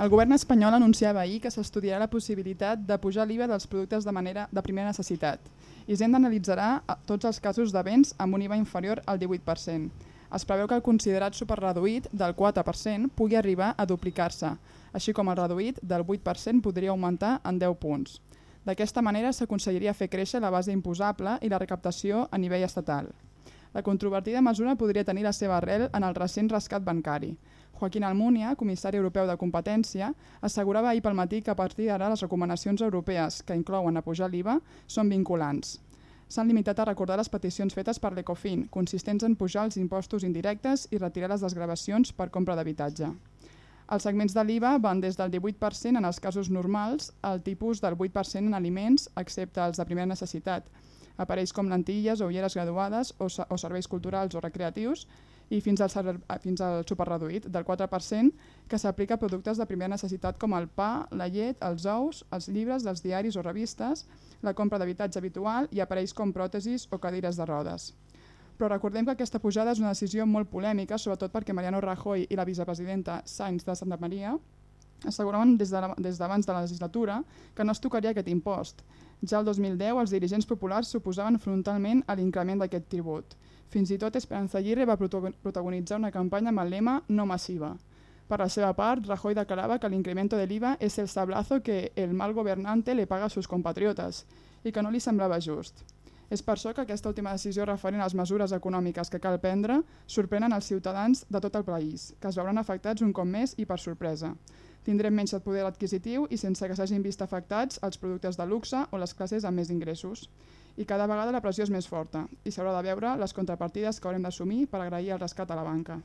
El govern espanyol anunciava ahir que s'estudiarà la possibilitat de pujar l'IVA dels productes de, manera de primera necessitat. Hisenda analitzarà tots els casos de béns amb un IVA inferior al 18%. Es preveu que el considerat superreduït del 4% pugui arribar a duplicar-se, així com el reduït del 8% podria augmentar en 10 punts. D'aquesta manera s'aconseguiria fer créixer la base imposable i la recaptació a nivell estatal. La controvertida mesura podria tenir la seva arrel en el recent rescat bancari. Joaquín Almunia, comissari europeu de competència, assegurava ahir pel matí que a partir d'ara les recomanacions europees que inclouen a pujar l'IVA són vinculants. S'han limitat a recordar les peticions fetes per l'Ecofin, consistents en pujar els impostos indirectes i retirar les desgravacions per compra d'habitatge. Els segments de l'IVA van des del 18% en els casos normals al tipus del 8% en aliments, excepte els de primera necessitat, aparells com lentilles o ulleres graduades o, o serveis culturals o recreatius i fins al, fins al superreduït del 4% que s'aplica a productes de primera necessitat com el pa, la llet, els ous, els llibres dels diaris o revistes, la compra d'habitatge habitual i aparells com pròtesis o cadires de rodes. Però recordem que aquesta pujada és una decisió molt polèmica, sobretot perquè Mariano Rajoy i la vicepresidenta Sainz de Santa Maria asseguraven des d'abans de, de la legislatura que no es tocaria aquest impost. Ja el 2010 els dirigents populars s'oposaven frontalment a l'increment d'aquest tribut. Fins i tot Esperanza Aguirre va protagonitzar una campanya amb el lema no massiva. Per la seva part, Rajoy declarava que l'incremento de l'IVA és el sablazo que el mal governante le paga a sus compatriotes i que no li semblava just. És per això que aquesta última decisió referent a les mesures econòmiques que cal prendre sorprenen els ciutadans de tot el país, que es veuran afectats un cop més i per sorpresa. Tindrem menys poder adquisitiu i sense que s'hagin vist afectats els productes de luxe o les classes amb més ingressos i cada vegada la pressió és més forta i s'haurà de veure les contrapartides que haurem d'assumir per agrair el rescat a la banca.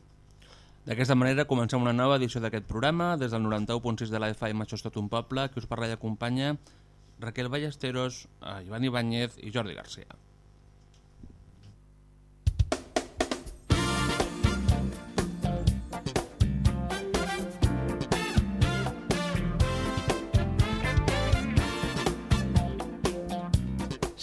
D'aquesta manera comencem una nova edició d'aquest programa. Des del 91.6 de la FM Això és tot un poble, que us parla i acompanya Raquel Ballesteros, Ivan Ibáñez i Jordi Garcia.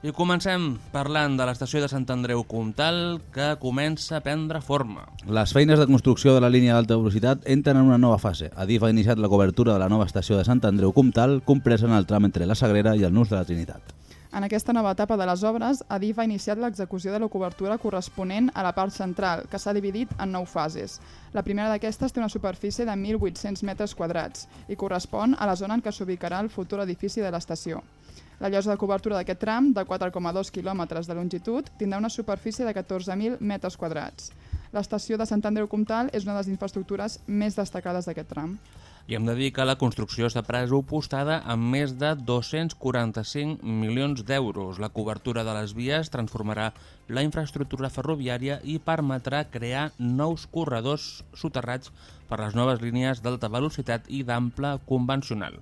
I comencem parlant de l'estació de Sant Andreu Comtal, que comença a prendre forma. Les feines de construcció de la línia d'alta velocitat entren en una nova fase. Adif ha iniciat la cobertura de la nova estació de Sant Andreu Comtal, compresa en el tram entre la Sagrera i el Nus de la Trinitat. En aquesta nova etapa de les obres, Adif ha iniciat l'execució de la cobertura corresponent a la part central, que s'ha dividit en nou fases. La primera d'aquestes té una superfície de 1.800 metres quadrats i correspon a la zona en què s'ubicarà el futur edifici de l'estació. La llosa de cobertura d'aquest tram, de 4,2 km de longitud, tindrà una superfície de 14.000 metres quadrats. L'estació de Sant Andreu Comtal és una de les infraestructures més destacades d'aquest tram. I hem de dir que la construcció està pressupostada amb més de 245 milions d'euros. La cobertura de les vies transformarà la infraestructura ferroviària i permetrà crear nous corredors soterrats per les noves línies d'alta velocitat i d'ample convencional.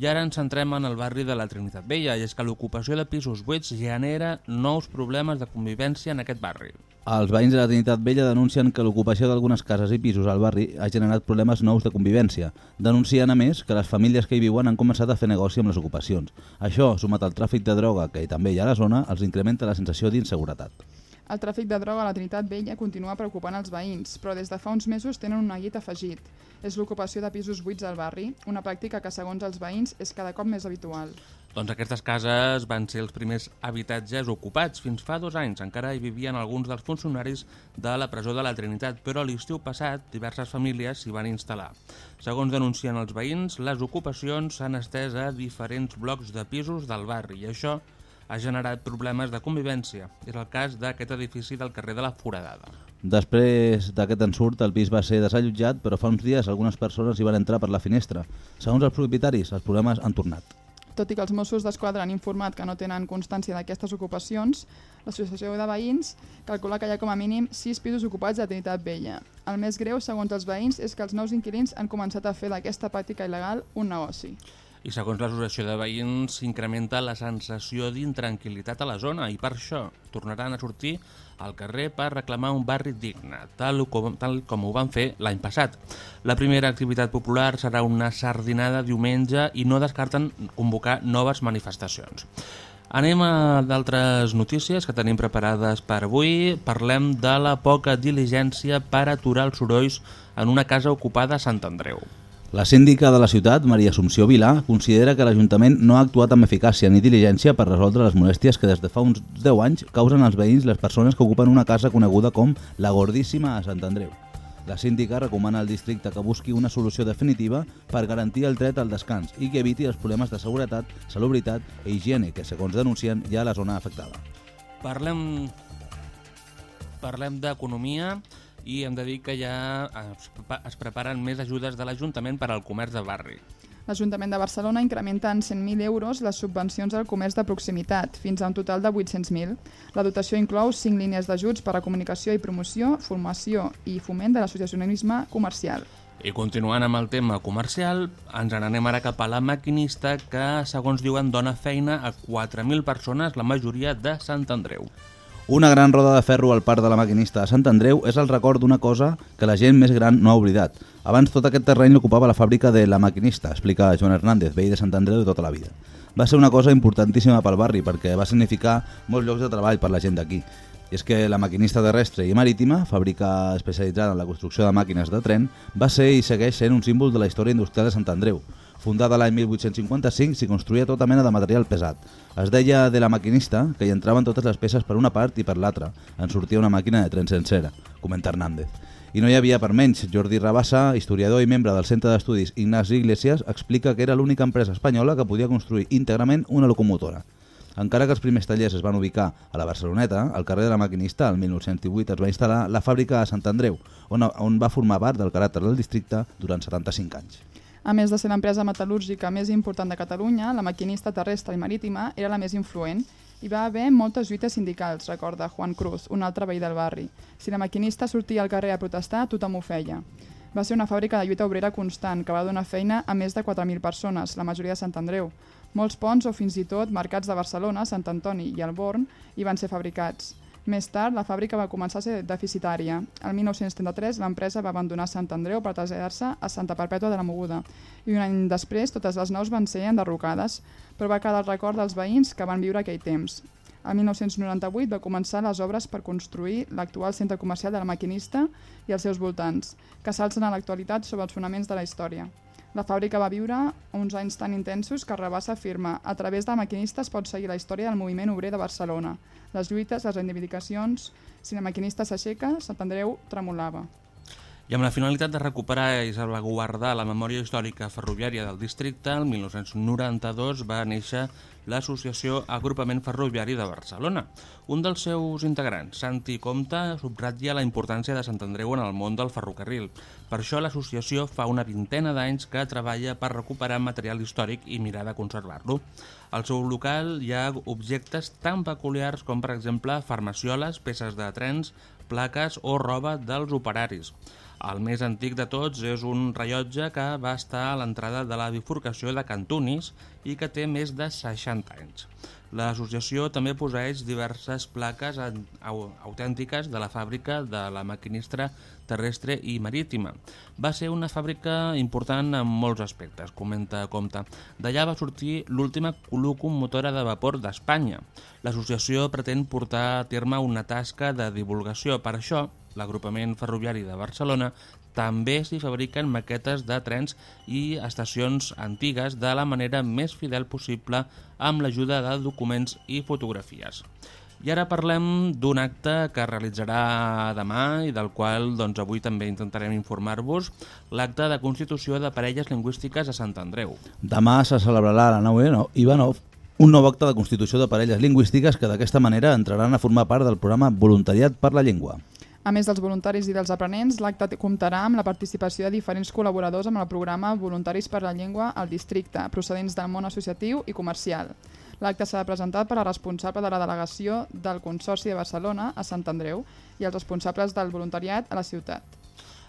I ara ens centrem en el barri de la Trinitat Vella, i és que l'ocupació de pisos buits genera nous problemes de convivència en aquest barri. Els veïns de la Trinitat Vella denuncien que l'ocupació d'algunes cases i pisos al barri ha generat problemes nous de convivència. Denuncien, a més, que les famílies que hi viuen han començat a fer negoci amb les ocupacions. Això, sumat al tràfic de droga que també hi ha a la zona, els incrementa la sensació d'inseguretat. El tràfic de droga a la Trinitat Vella continua preocupant els veïns, però des de fa uns mesos tenen un neguit afegit. És l'ocupació de pisos buits al barri, una pràctica que, segons els veïns, és cada cop més habitual. Doncs aquestes cases van ser els primers habitatges ocupats fins fa dos anys. Encara hi vivien alguns dels funcionaris de la presó de la Trinitat, però l'estiu passat diverses famílies s'hi van instal·lar. Segons denuncien els veïns, les ocupacions s'han estès a diferents blocs de pisos del barri i això ha generat problemes de convivència. És el cas d'aquest edifici del carrer de la Foradada. Després d'aquest ensurt, el pis va ser desallotjat, però fa uns dies algunes persones hi van entrar per la finestra. Segons els propietaris, els problemes han tornat. Tot i que els Mossos d'Esquadra han informat que no tenen constància d'aquestes ocupacions, l'Associació de Veïns calcula que hi ha com a mínim 6 pisos ocupats a Trinitat Vella. El més greu, segons els veïns, és que els nous inquilins han començat a fer d'aquesta pràctica il·legal un negoci. I segons l'associació de veïns, s'incrementa la sensació d'intranquil·litat a la zona i per això tornaran a sortir al carrer per reclamar un barri digne, tal com, tal com ho van fer l'any passat. La primera activitat popular serà una sardinada diumenge i no descarten convocar noves manifestacions. Anem a d'altres notícies que tenim preparades per avui. Parlem de la poca diligència per aturar els sorolls en una casa ocupada a Sant Andreu. La síndica de la ciutat, Maria Assumpció Vilà, considera que l'Ajuntament no ha actuat amb eficàcia ni diligència per resoldre les molèsties que des de fa uns 10 anys causen als veïns les persones que ocupen una casa coneguda com la Gordíssima a Sant Andreu. La síndica recomana al districte que busqui una solució definitiva per garantir el dret al descans i que eviti els problemes de seguretat, salubritat i higiene que, segons denuncien, hi ha a la zona afectada. Parlem, parlem d'economia i hem de dir que ja es, es preparen més ajudes de l'Ajuntament per al comerç de barri. L'Ajuntament de Barcelona incrementa en 100.000 euros les subvencions al comerç de proximitat, fins a un total de 800.000. La dotació inclou 5 línies d'ajuts per a comunicació i promoció, formació i foment de l'associacionisme comercial. I continuant amb el tema comercial, ens n'anem ara cap a la maquinista que, segons diuen, dona feina a 4.000 persones, la majoria de Sant Andreu. Una gran roda de ferro al parc de la maquinista de Sant Andreu és el record d'una cosa que la gent més gran no ha oblidat. Abans tot aquest terreny l'ocupava la fàbrica de La Maquinista, explica Joan Hernández, veí de Sant Andreu de tota la vida. Va ser una cosa importantíssima pel barri perquè va significar molts llocs de treball per la gent d'aquí. I és que la maquinista terrestre i marítima, fàbrica especialitzada en la construcció de màquines de tren, va ser i segueix sent un símbol de la història industrial de Sant Andreu. Fundada l'any 1855, s'hi construïa tota mena de material pesat. Es deia de la maquinista que hi entraven totes les peces per una part i per l'altra. En sortia una màquina de tren sencera, comenta Hernández. I no hi havia per menys. Jordi Rabassa, historiador i membre del Centre d'Estudis Ignasi Iglesias, explica que era l'única empresa espanyola que podia construir íntegrament una locomotora. Encara que els primers tallers es van ubicar a la Barceloneta, al carrer de la Maquinista, el 1918 es va instal·lar la fàbrica a Sant Andreu, on, on va formar part del caràcter del districte durant 75 anys. A més de ser l'empresa metal·lúrgica més important de Catalunya, la maquinista terrestre i marítima era la més influent. Hi va haver moltes lluites sindicals, recorda Juan Cruz, un altre veí del barri. Si la maquinista sortia al carrer a protestar, tothom ho feia. Va ser una fàbrica de lluita obrera constant que va donar feina a més de 4.000 persones, la majoria de Sant Andreu. Molts ponts o fins i tot mercats de Barcelona, Sant Antoni i el Born hi van ser fabricats. Més tard, la fàbrica va començar a ser deficitària. El 1933, l'empresa va abandonar Sant Andreu per traslladar-se a Santa Perpètua de la Moguda i un any després totes les naus van ser enderrocades, però va quedar el record dels veïns que van viure aquell temps. El 1998 va començar les obres per construir l'actual centre comercial de la Maquinista i els seus voltants, que s'alcen a l'actualitat sobre els fonaments de la història. La fàbrica va viure uns anys tan intensos que Rabassa afirma a través de maquinistes pot seguir la història del moviment obrer de Barcelona. Les lluites, les reivindicacions, si la maquinista s'aixeca, Sant Andreu tremolava. I amb la finalitat de recuperar i salvaguardar la memòria històrica ferroviària del districte, el 1992 va néixer l'Associació Agrupament Ferroviari de Barcelona. Un dels seus integrants, Santi Comte, subratlla la importància de Sant Andreu en el món del ferrocarril. Per això l'associació fa una vintena d'anys que treballa per recuperar material històric i mirar de conservar-lo. Al seu local hi ha objectes tan peculiars com, per exemple, farmacioles, peces de trens, plaques o roba dels operaris. El més antic de tots és un rellotge que va estar a l'entrada de la bifurcació de Cantunis i que té més de 60 anys. L'associació també poseix diverses plaques autèntiques de la fàbrica de la maquinistra terrestre i marítima. Va ser una fàbrica important en molts aspectes, comenta Comte. D'allà va sortir l'última locomotora de vapor d'Espanya. L'associació pretén portar a terme una tasca de divulgació. Per això, l'agrupament ferroviari de Barcelona, també s'hi fabriquen maquetes de trens i estacions antigues de la manera més fidel possible amb l'ajuda de documents i fotografies. I ara parlem d'un acte que realitzarà demà i del qual doncs, avui també intentarem informar-vos, l'acte de constitució de parelles lingüístiques a Sant Andreu. Demà se celebrarà a la 9 Ivanov un nou acte de constitució de parelles lingüístiques que d'aquesta manera entraran a formar part del programa Voluntariat per la Llengua. A més dels voluntaris i dels aprenents, l'acte comptarà amb la participació de diferents col·laboradors amb el programa Voluntaris per la Llengua al districte, procedents del món associatiu i comercial. L'acte serà presentat per la responsable de la delegació del Consorci de Barcelona a Sant Andreu i els responsables del voluntariat a la ciutat.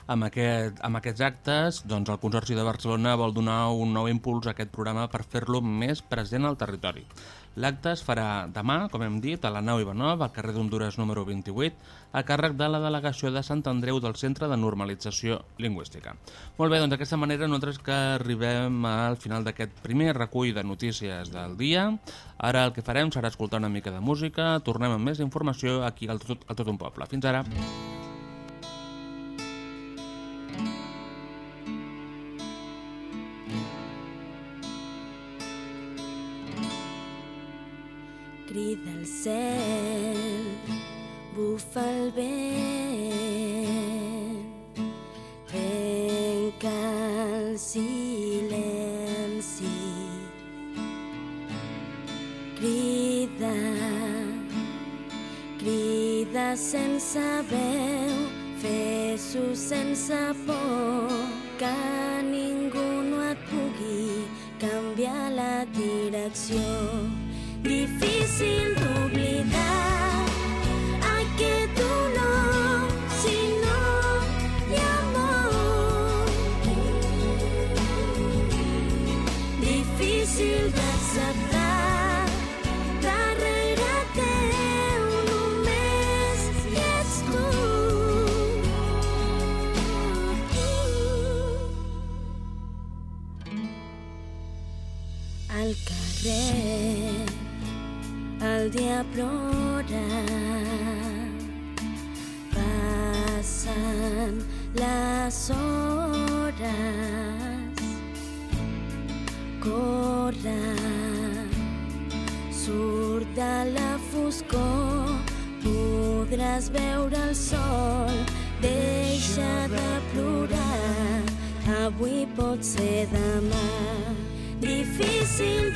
Amb, aquest, amb aquests actes, doncs, el Consorci de Barcelona vol donar un nou impuls a aquest programa per fer-lo més present al territori. L'acte es farà demà, com hem dit, a la nau Ivanov, al carrer d'Honduras número 28, a càrrec de la delegació de Sant Andreu del Centre de Normalització Lingüística. Molt bé, doncs d'aquesta manera nosaltres que arribem al final d'aquest primer recull de notícies del dia. Ara el que farem serà escoltar una mica de música, tornem amb més informació aquí al Tot, al tot un Poble. Fins ara. Crida el cel, bufa el vent, trenca el silenci. Crida, crida sense veu, fes-ho sense por, que ningú no et pugui canviar la direcció difícil d'oblidar aquest dolor si no hi ha amor. Difícil d'acceptar darrere teu només hi ets tu. Al carrer el dia plora passen les hores corre surt de la foscor podràs veure el sol deixa de plorar avui pot ser demà. Difícil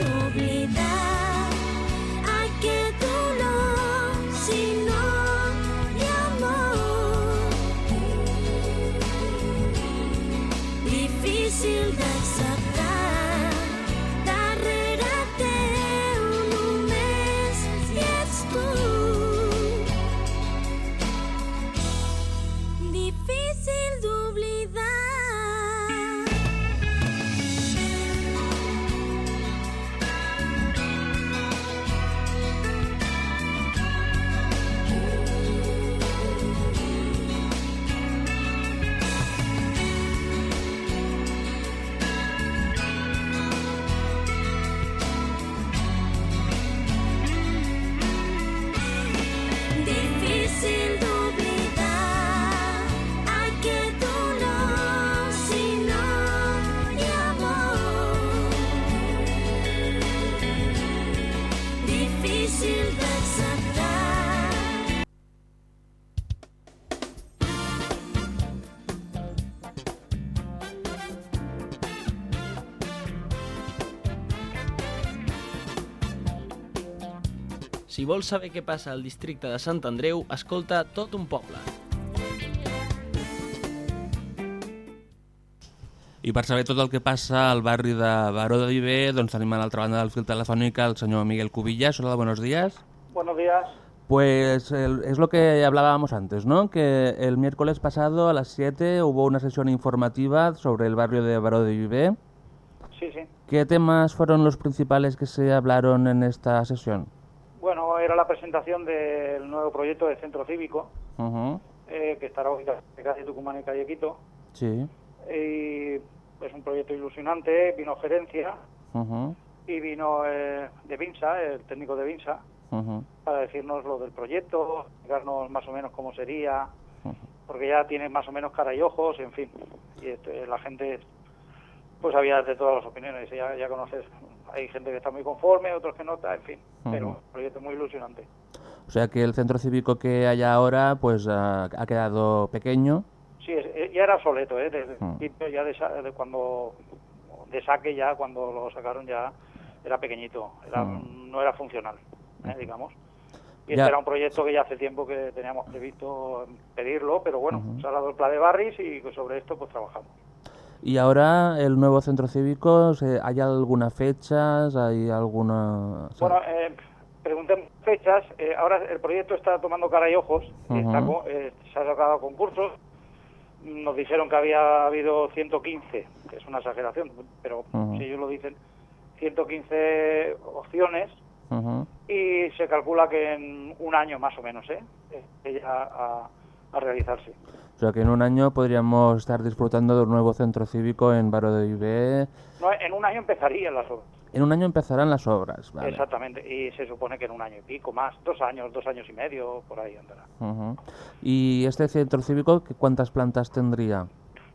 Si vols saber què passa al districte de Sant Andreu, escolta tot un poble. I per saber tot el que passa al barri de Baró de Viver, doncs tenim a l'altra banda del fil telefònic el senyor Miguel Cubillas. Hola, buenos días. Buenos días. Pues el- es lo que hablábamos antes, ¿no? Que el miércoles pasado a las 7 hubo una sesión informativa sobre el barrio de Baró de Viver. Sí, sí. ¿Qué temas fueron los principales que se hablaron en esta sesión? Era la presentación del nuevo proyecto de centro cívico, Ujú, eh, que estará ubicado en calle Tucumán y calle Quito. Sí. Y es un proyecto ilusionante, vino gerencia y vino eh, de Vinsa, el técnico de Vinsa, para decirnos lo del proyecto, explicarnos más o menos cómo sería, porque ya tiene más o menos cara y ojos, en fin. Y este, la gente, pues había de todas las opiniones, ya, ya conoces, hay gente que está muy conforme, otros que no, está, en fin, pero un proyecto muy ilusionante. O sea que el centro cívico que hay ahora pues ah, ha quedado pequeño. Sí, es- eh, ya era obsoleto, ¿eh? Desde el principio, ya de, de cuando de saque ya cuando lo sacaron ya era pequeñito, era, no era funcional, ¿eh? digamos. Y Ya. este era un proyecto que ya hace tiempo que teníamos previsto pedirlo, pero bueno, se ha dado el plan de Barris y sobre esto pues trabajamos. Y ahora el nuevo centro cívico, ¿se- ¿hay alguna fechas? ¿Hay alguna...? Bueno, eh, fechas. eh, ahora el proyecto está tomando cara y ojos. Ujú. está eh, se ha sacado concursos. nos dijeron que había habido 115, que es una exageración, pero si ellos lo dicen, 115 opciones y se calcula que en un año más o menos, ¿eh? eh, ya a, a realizarse. O sea que en un año podríamos estar disfrutando de un nuevo centro cívico en Baro de. No, en un año empezarían las obras. En un año empezarán las obras, ¿vale? Exactamente, y se supone que en un año y pico más, dos años, dos años y medio, por ahí andará. Ujú. ¿Y este centro cívico cuántas plantas tendría?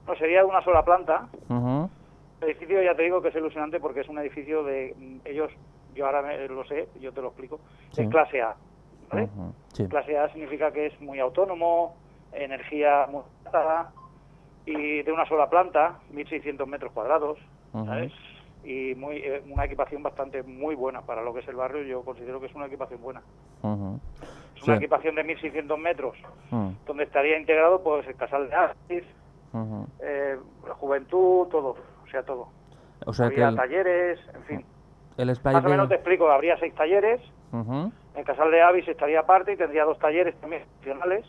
No, sería de una sola planta. Ujú. El edificio ya te digo que es ilusionante porque es un edificio de mm, ellos, yo ahora me- lo sé, yo te lo explico, Sí. es clase A. ¿vale? Ujú. Sí. Clase A significa que es muy autónomo, energía muy y de una sola planta, 1.600 metros cuadrados. Y muy, eh, una equipación bastante muy buena para lo que es el barrio, yo considero que es una equipación buena. Es una Sí. equipación de 1.600 metros, donde estaría integrado pues el casal de Ujú. eh, la juventud, todo, o sea, todo. O sea que Habría el, talleres, en fin. el Más o menos te explico, habría seis talleres, el casal de Avis estaría aparte y tendría dos talleres también opcionales,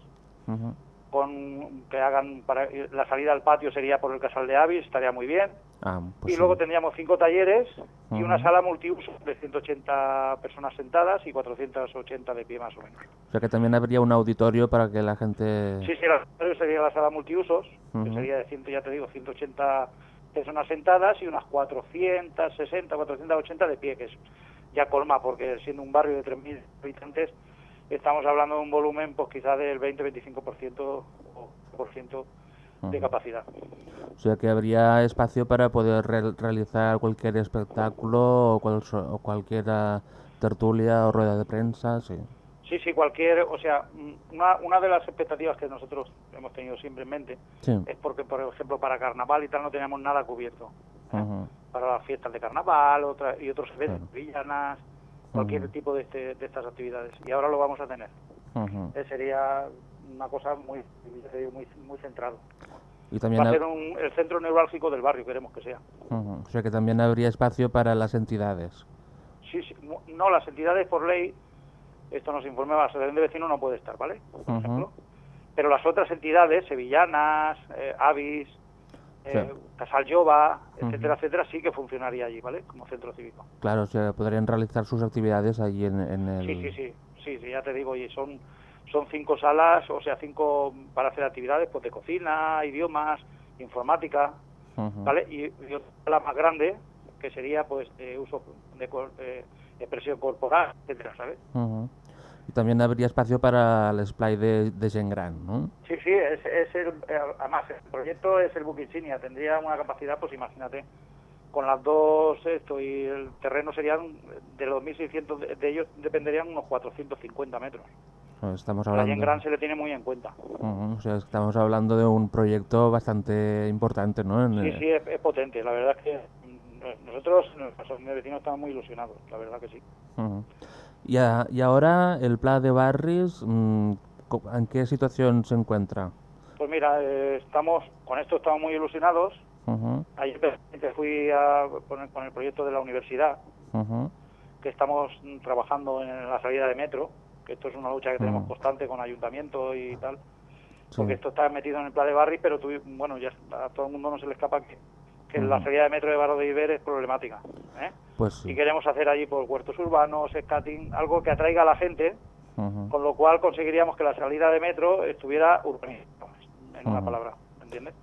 Ujú. Con que hagan para la salida al patio sería por el casal de Avis, estaría muy bien. Ah, pues y sí. luego tendríamos cinco talleres y una Ujú. sala multiuso de 180 personas sentadas y 480 de pie más o menos. O sea que también habría un auditorio para que la gente... Sí, sí, la- sería la sala multiusos, que Ujú. sería de 100, ya te digo, 180 personas sentadas y unas 460, 480 de pie, que es ya colma, porque siendo un barrio de 3.000 habitantes, estamos hablando de un volumen pues quizá del 20-25% o por ciento de capacidad. O sea que habría espacio para poder re- realizar cualquier espectáculo o, cual- o cualquier ah, tertulia o rueda de prensa, sí. Sí, sí, cualquier, o sea, mm, una, una de las expectativas que nosotros hemos tenido siempre en mente Sí. es porque, por ejemplo, para carnaval y tal no teníamos nada cubierto. ¿eh? Para las fiestas de carnaval otra, y otros eventos, Claro. villanas, cualquier tipo de, este, de estas actividades. Y ahora lo vamos a tener. Eh, sería una cosa muy, muy, muy centrado. Y también Va a ser un- el centro neurálgico del barrio, queremos que sea. O sea que también habría espacio para las entidades. Sí, sí, no, las entidades por ley, esto nos informa, la asociación de vecinos no puede estar, ¿vale? Por ejemplo. Pero las otras entidades, sevillanas, eh, Avis, eh, Sí. Casal Jova, etcétera, etcétera, sí que funcionaría allí, ¿vale? Como centro cívico. Claro, o sea, podrían realizar sus actividades allí en, en el... Sí, sí, sí, sí, sí, ya te digo, y son, son cinco salas, o sea, cinco para hacer actividades, pues de cocina, idiomas, informática. ¿vale? Y, y otra sala más grande, que sería, pues, de uso de, cor- eh, expresión corporal, etcétera, ¿sabes? Ujú. Y también habría espacio para el splay de, de gent gran, ¿no? Sí, sí, es, es el, eh, además el proyecto es el buque insignia, tendría una capacidad, pues imagínate, con las dos esto y el terreno serían, de los 1.600 de, de ellos dependerían unos 450 metros. Estamos La hablando... Yen Gran se le tiene muy en cuenta. O sea, estamos hablando de un proyecto bastante importante, ¿no? En, Sí, eh, sí, es, es potente, la verdad es que mm, nosotros, nuestros vecinos, estamos muy ilusionados, la verdad que sí. ujú. Y, a- y ahora el plan de barris, mm, ¿en qué situación se encuentra? Pues mira, eh, estamos, con esto estamos muy ilusionados. Ujú, Ayer precisamente fui a, con, el, con el proyecto de la universidad, ujú, que estamos trabajando en la salida de metro, que esto es una lucha que tenemos constante con ayuntamiento y tal, sí. porque esto está metido en el plan de barris, pero tuvi- bueno, ya a todo el mundo no se le escapa que, que la Ujú. salida de metro de Barro de Iber es problemática. ¿eh? Pues sí. Y queremos hacer allí por huertos urbanos, skating, algo que atraiga a la gente, ujú, con lo cual conseguiríamos que la salida de metro estuviera urbanizada, en una palabra, ¿entiendes?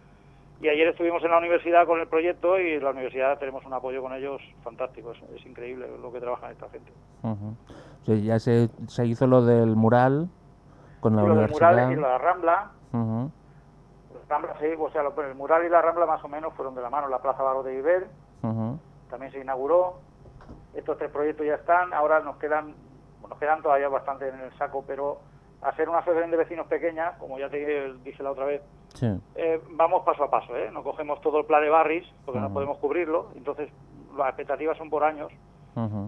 Y ayer estuvimos en la universidad con el proyecto y la universidad tenemos un apoyo con ellos fantástico, es, es increíble lo que trabaja esta gente. O sea, ya se, se hizo lo del mural con la Y lo del universidad. mural y la Rambla, Ujú, la Rambla sí, o sea, el mural y la Rambla más o menos fueron de la mano, la Plaza Barro de ujú, también se inauguró, estos tres proyectos ya están, ahora nos quedan, bueno, nos quedan todavía bastante en el saco, pero hacer una asociación de vecinos pequeña, como ya te dije la otra vez, Sí. Eh, vamos paso a paso, ¿eh? No cogemos todo el plan de barris, porque no podemos cubrirlo, entonces las expectativas son por años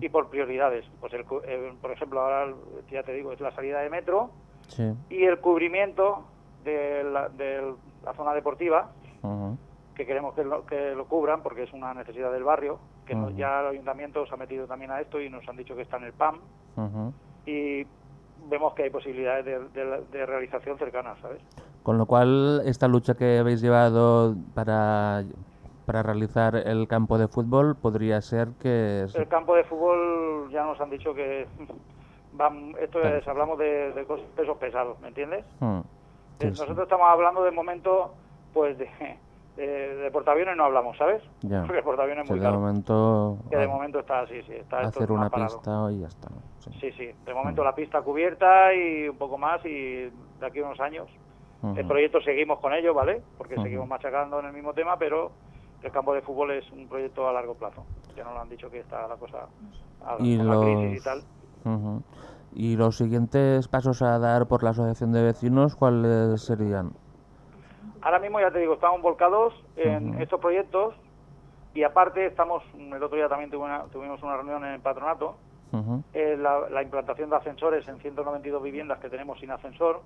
y por prioridades. Pues, el, eh, por ejemplo, ahora ya te digo, es la salida de metro Sí. y el cubrimiento de la, de la zona deportiva, que queremos que lo, que lo cubran, porque es una necesidad del barrio, que no- Ujú. ya el ayuntamiento se ha metido también a esto y nos han dicho que está en el PAM y vemos que hay posibilidades de, de- de realización cercanas, ¿sabes? Con lo cual, esta lucha que habéis llevado para, para realizar el campo de fútbol podría ser que... El campo de fútbol ya nos han dicho que van, esto es, hablamos de, pesos pesados, ¿me entiendes? Mm, Nosotros estamos hablando de momento, pues de, de, de portaaviones no hablamos, ¿sabes? Ya. Porque el portaaviones es muy de caro. momento, Que de momento está así, sí, está hacer una pista y ya está. Sí. Sí, sí, de momento la pista cubierta y un poco más y de aquí a unos años el proyecto seguimos con ello, ¿vale? Porque seguimos machacando en el mismo tema, pero el campo de fútbol es un proyecto a largo plazo. Ya nos lo han dicho que está la cosa a, Y con la crisis y los- tal. ¿Y los siguientes pasos a dar por la asociación de vecinos cuáles serían? Ahora mismo ya te digo, estamos volcados en estos proyectos y aparte estamos, el otro día también tuvimos una reunión en el patronato, Ujú. eh, la, la implantación de ascensores en 192 viviendas que tenemos sin ascensor,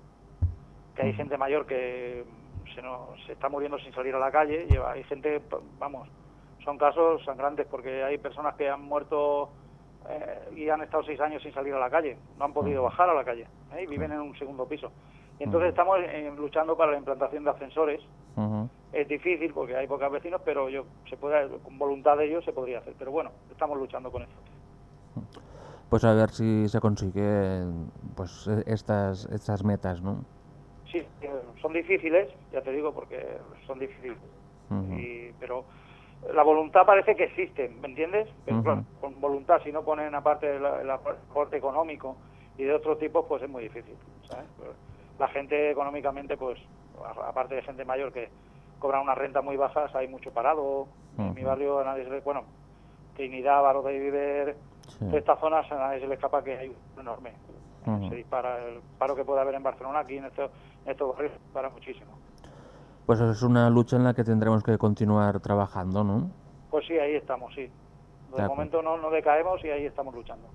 que hay gente mayor que se, no- se está muriendo sin salir a la calle, lleva, hay gente, vamos, son casos sangrantes porque hay personas que han muerto eh, y han estado seis años sin salir a la calle, no han podido bajar a la calle ¿eh? y viven en un segundo piso. Y entonces estamos eh, luchando para la implantación de ascensores. Es difícil porque hay pocos vecinos, pero yo se puede, con voluntad de ellos se podría hacer. Pero bueno, estamos luchando con eso. Pues a ver si se consigue pues e- estas estas metas, ¿no? Sí, eh, son difíciles, ya te digo, porque son difíciles. Y- pero la voluntad parece que existe, ¿me entiendes? Pero claro, con voluntad, si no ponen aparte el, aporte económico y de otro tipo, pues es muy difícil. ¿sabes? La gente económicamente, pues, aparte de gente mayor que cobran unas rentas muy bajas, hay mucho parado. En mi barrio a nadie se le... Bueno, Trinidad, Barro de Viver, Sí. de estas zonas a nadie se le escapa que hay un enorme. Ujú. Se dispara el paro que puede haber en Barcelona, aquí en estos, en estos barrios, se dispara muchísimo. Pues es una lucha en la que tendremos que continuar trabajando, ¿no? Pues sí, ahí estamos, sí. De momento no, no decaemos y ahí estamos luchando.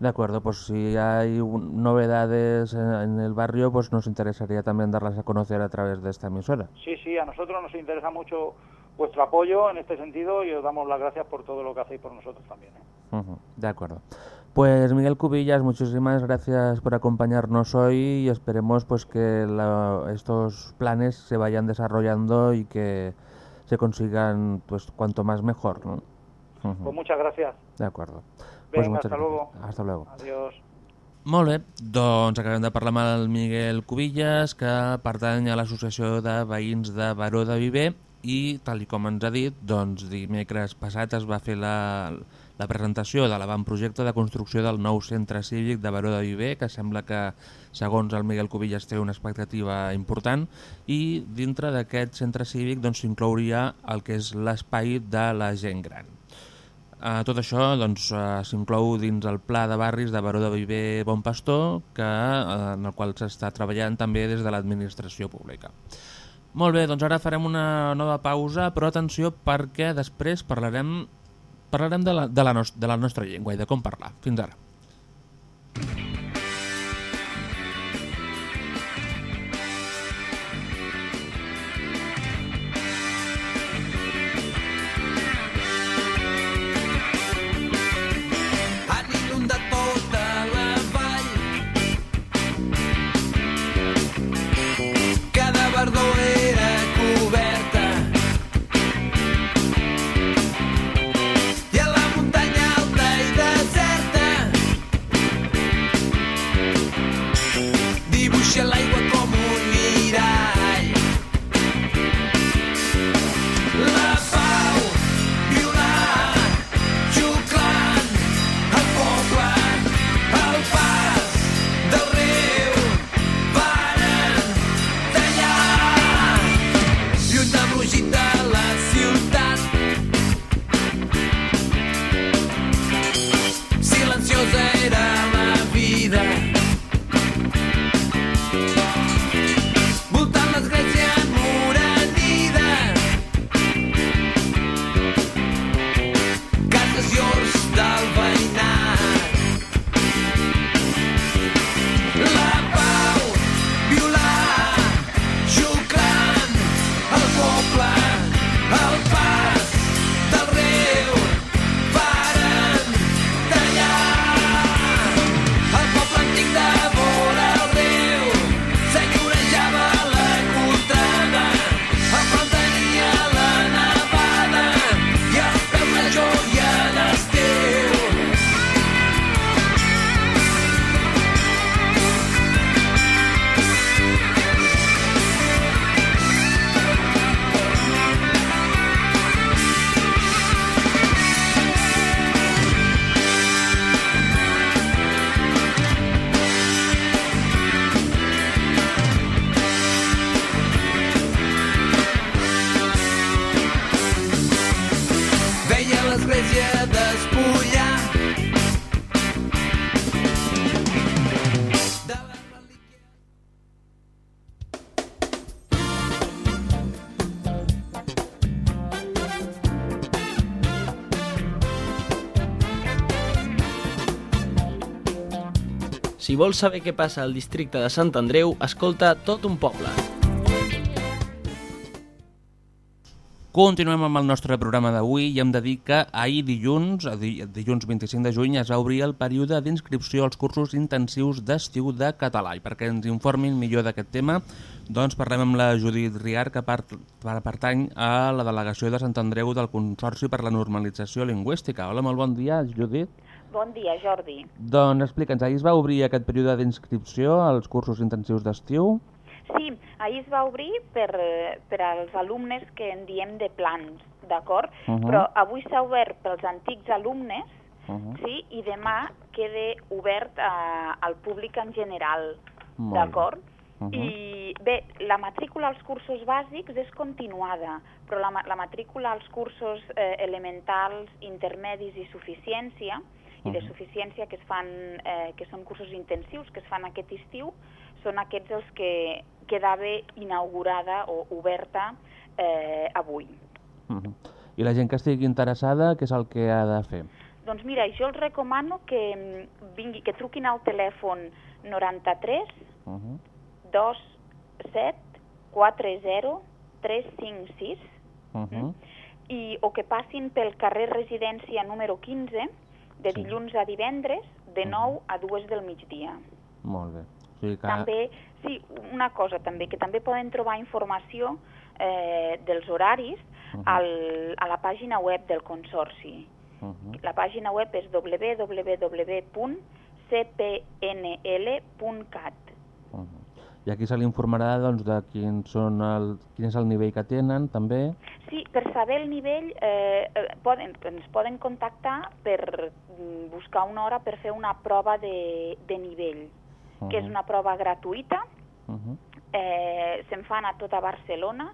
De acuerdo, pues si hay novedades en, el barrio, pues nos interesaría también darlas a conocer a través de esta emisora. Sí, sí, a nosotros nos interesa mucho vuestro apoyo en este sentido y os damos las gracias por todo lo que hacéis por nosotros también. ¿eh? De acuerdo. Pues Miguel Cubillas, muchísimas gracias por acompañarnos hoy y esperemos pues que la- estos planes se vayan desarrollando y que se consigan pues cuanto más mejor, ¿no? Ujú, Pues muchas gracias. De acuerdo. Venga, muchas hasta gracias. luego. Hasta luego. Adiós. Molt bé, doncs acabem de parlar amb el Miguel Cubillas, que pertany a l'Associació de Veïns de Baró de Viver i, tal i com ens ha dit, doncs dimecres passat es va fer la, la presentació de l'avantprojecte de construcció del nou centre cívic de Baró de Viver, que sembla que, segons el Miguel Cubillas, té una expectativa important, i dintre d'aquest centre cívic doncs, s'inclouria el que és l'espai de la gent gran. Uh, tot això doncs, uh, s'inclou dins el Pla de Barris de Baró de Viver Bon Pastor, que, uh, en el qual s'està treballant també des de l'administració pública. Molt bé, doncs ara farem una nova pausa, però atenció perquè després parlarem, parlarem de, la, de, la nos, de la nostra llengua i de com parlar. Fins ara. Vols saber què passa al districte de Sant Andreu, escolta tot un poble. Continuem amb el nostre programa d'avui i hem de dir que ahir dilluns, dilluns 25 de juny, es va obrir el període d'inscripció als cursos intensius d'estiu de català. I perquè ens informin millor d'aquest tema, doncs parlem amb la Judit Riar, que part, per- pertany a la delegació de Sant Andreu del Consorci per la Normalització Lingüística. Hola, molt bon dia, Judit. Bon dia, Jordi. Doncs explica'ns, ahir es va obrir aquest període d'inscripció als cursos intensius d'estiu? Sí, ahir es va obrir per, eh, per als alumnes que en diem de plans, d'acord? Mhm. Però avui s'ha obert pels antics alumnes, Uh -huh. sí, i demà queda obert a, al públic en general, d'acord? Mhm. I bé, la matrícula als cursos bàsics és continuada, però la, la matrícula als cursos eh, elementals, intermedis i suficiència, i de suficiència que es fan, eh, que són cursos intensius que es fan aquest estiu, són aquests els que quedava inaugurada o oberta eh, avui. Uh -huh. I la gent que estigui interessada, què és el que ha de fer? Doncs mira, jo els recomano que, mm, vingui, que truquin al telèfon 93 Uh -huh. 27 40 356 Uh -huh. i, o que passin pel carrer Residència número 15 de Sí. dilluns a divendres de 9 a 2 del migdia. Molt bé. O sigui que... També, sí, una cosa també, que també poden trobar informació eh, dels horaris Mhm. al, a la pàgina web del Consorci. Uh -huh. La pàgina web és www.cpnl.cat. -huh. I aquí se l'informarà doncs, de quin, són el, quin és el nivell que tenen, també. Sí, per saber el nivell eh, eh, poden, ens poden contactar per mm, buscar una hora per fer una prova de, de nivell, Uh que és una prova gratuïta, Uh -huh. eh, se'n fan a tota Barcelona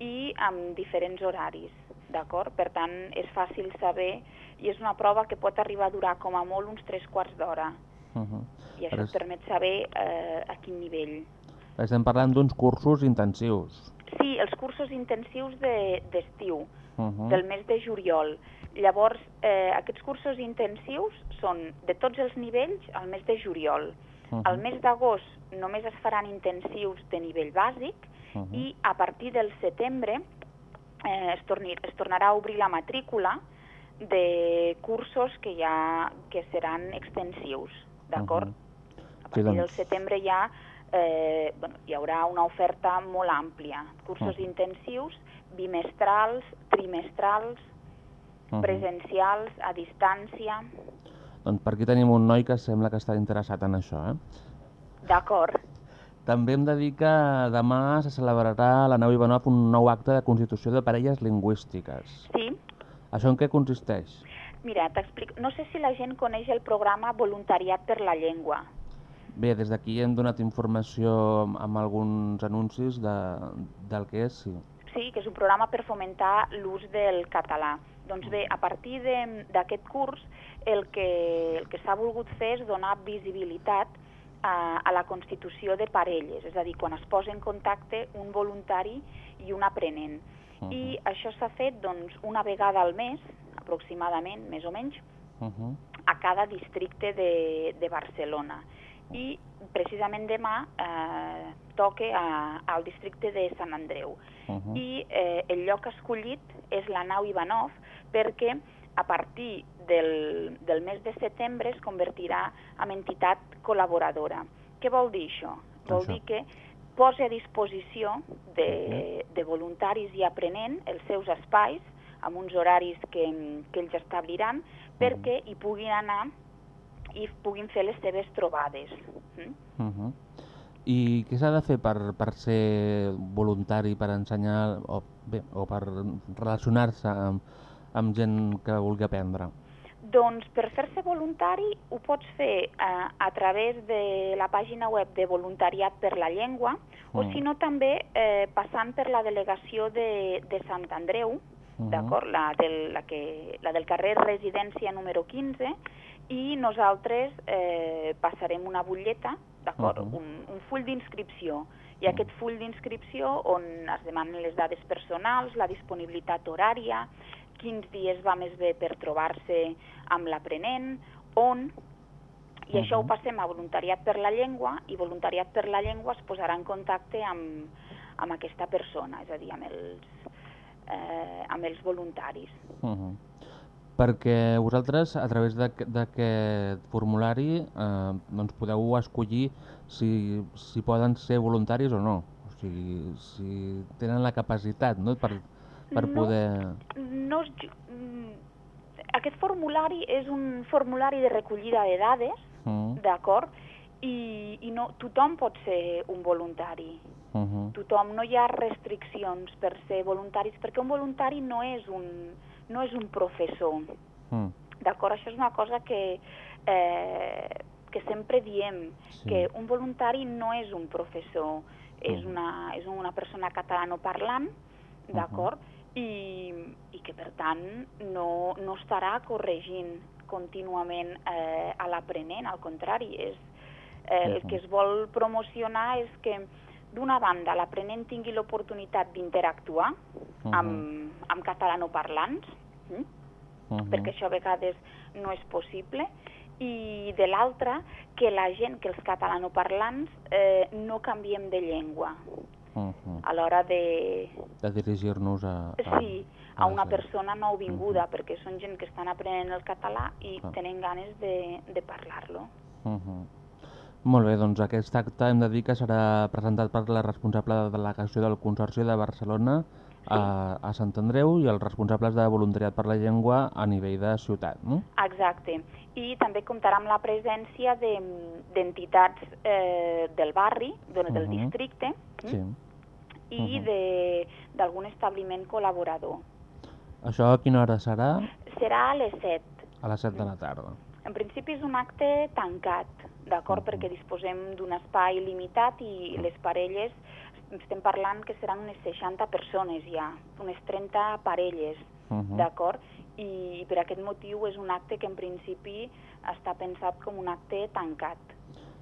i amb diferents horaris, d'acord? Per tant, és fàcil saber i és una prova que pot arribar a durar com a molt uns tres quarts d'hora Uh -huh. i això et permet saber eh, a quin nivell. Estem parlant d'uns cursos intensius. Sí, els cursos intensius de- d'estiu, Uh -huh. del mes de juliol. Llavors, eh, aquests cursos intensius són de tots els nivells al mes de juliol. Uh -huh. Al mes d'agost només es faran intensius de nivell bàsic Uh -huh. i a partir del setembre eh, es, torni, es tornarà a obrir la matrícula de cursos que ja que seran extensius, d'acord? Mhm. A partir doncs. del setembre ja eh, bueno, hi haurà una oferta molt àmplia. Cursos Mhm. intensius, bimestrals, trimestrals, Uh -huh. presencials, a distància... Doncs per aquí tenim un noi que sembla que està interessat en això. Eh? D'acord. També hem de dir que demà se celebrarà a la nau Ivanov un nou acte de constitució de parelles lingüístiques. Sí, Això en què consisteix? mira, t'explico. No sé si la gent coneix el programa Voluntariat per la Llengua. Bé, des d'aquí hem donat informació amb, alguns anuncis de, del que és, sí. Sí, que és un programa per fomentar l'ús del català. Doncs bé, a partir d'aquest curs el que, el que s'ha volgut fer és donar visibilitat a, a la constitució de parelles, és a dir, quan es posa en contacte un voluntari i un aprenent. I això s'ha fet doncs, una vegada al mes, aproximadament, més o menys, Uh -huh. a cada districte de, de Barcelona. I precisament demà eh, toca a, al districte de Sant Andreu. Uh -huh. I eh, el lloc escollit és la nau Ivanov perquè a partir del, del mes de setembre es convertirà en entitat col·laboradora. Què vol dir això? Vol Això. dir que posa a disposició de, de voluntaris i aprenent els seus espais amb uns horaris que, que ells establiran perquè hi puguin anar i puguin fer les seves trobades. Mm? Uh -huh. I què s'ha de fer per, per ser voluntari, per ensenyar o, bé, o per relacionar-se amb, amb gent que vulgui aprendre? Doncs per fer-se voluntari ho pots fer eh, a través de la pàgina web de Voluntariat per la Llengua o Mm. si no també eh, passant per la delegació de, de Sant Andreu, Mhm. d'acord? La, del, la, que, la del carrer Residència número 15 i nosaltres eh, passarem una butlleta, d'acord? Mhm. un, un full d'inscripció i aquest full d'inscripció on es demanen les dades personals, la disponibilitat horària, quins dies va més bé per trobar-se amb l'aprenent, on I això ho passem a voluntariat per la llengua i voluntariat per la llengua es posarà en contacte amb, amb aquesta persona, és a dir, amb els, eh, amb els voluntaris. Uh -huh. Perquè vosaltres, a través d'aqu- d'aquest formulari, eh, doncs podeu escollir si, si poden ser voluntaris o no. O sigui, si tenen la capacitat no? per, per No. poder... No mm, aquest formulari és un formulari de recollida de dades, Uh d'acord? I, i no, tothom pot ser un voluntari. -huh. Tothom, no hi ha restriccions per ser voluntaris, perquè un voluntari no és un, no és un professor. Mm. D'acord? Això és una cosa que, eh, que sempre diem, Sí. que un voluntari no és un professor, és, Mhm. una, és una persona catalanoparlant, d'acord? I, I que, per tant, no, no estarà corregint contínuament eh, a l'aprenent, al contrari, és, eh, el que es vol promocionar és que, d'una banda, l'aprenent tingui l'oportunitat d'interactuar Mhm. amb, amb catalanoparlants, mm? Uh -huh. perquè això a vegades no és possible, i de l'altra, que la gent, que els catalanoparlants, eh, no canviem de llengua Uh -huh. a l'hora de, De dirigir-nos a... a... sí, a una persona nouvinguda, perquè són gent que estan aprenent el català i Clar. tenen ganes de, de parlar-lo. Uh -huh. Molt bé, doncs aquest acte hem de dir que serà presentat per la responsable de delegació del Consorci de Barcelona a, a Sant Andreu i els responsables de voluntariat per la llengua a nivell de ciutat, no? Exacte. I també comptarà amb la presència de- d'entitats eh, del barri, de, del Mhm. districte, mm? Sí. i Mhm. de- d'algun establiment col·laborador. Això a quina hora serà? Serà a les 7. A les 7 de la tarda. En principi és un acte tancat, d'acord? Perquè disposem d'un espai limitat i les parelles, estem parlant que seran unes 60 persones ja, unes 30 parelles, Uh -huh. d'acord? I per aquest motiu és un acte que en principi està pensat com un acte tancat.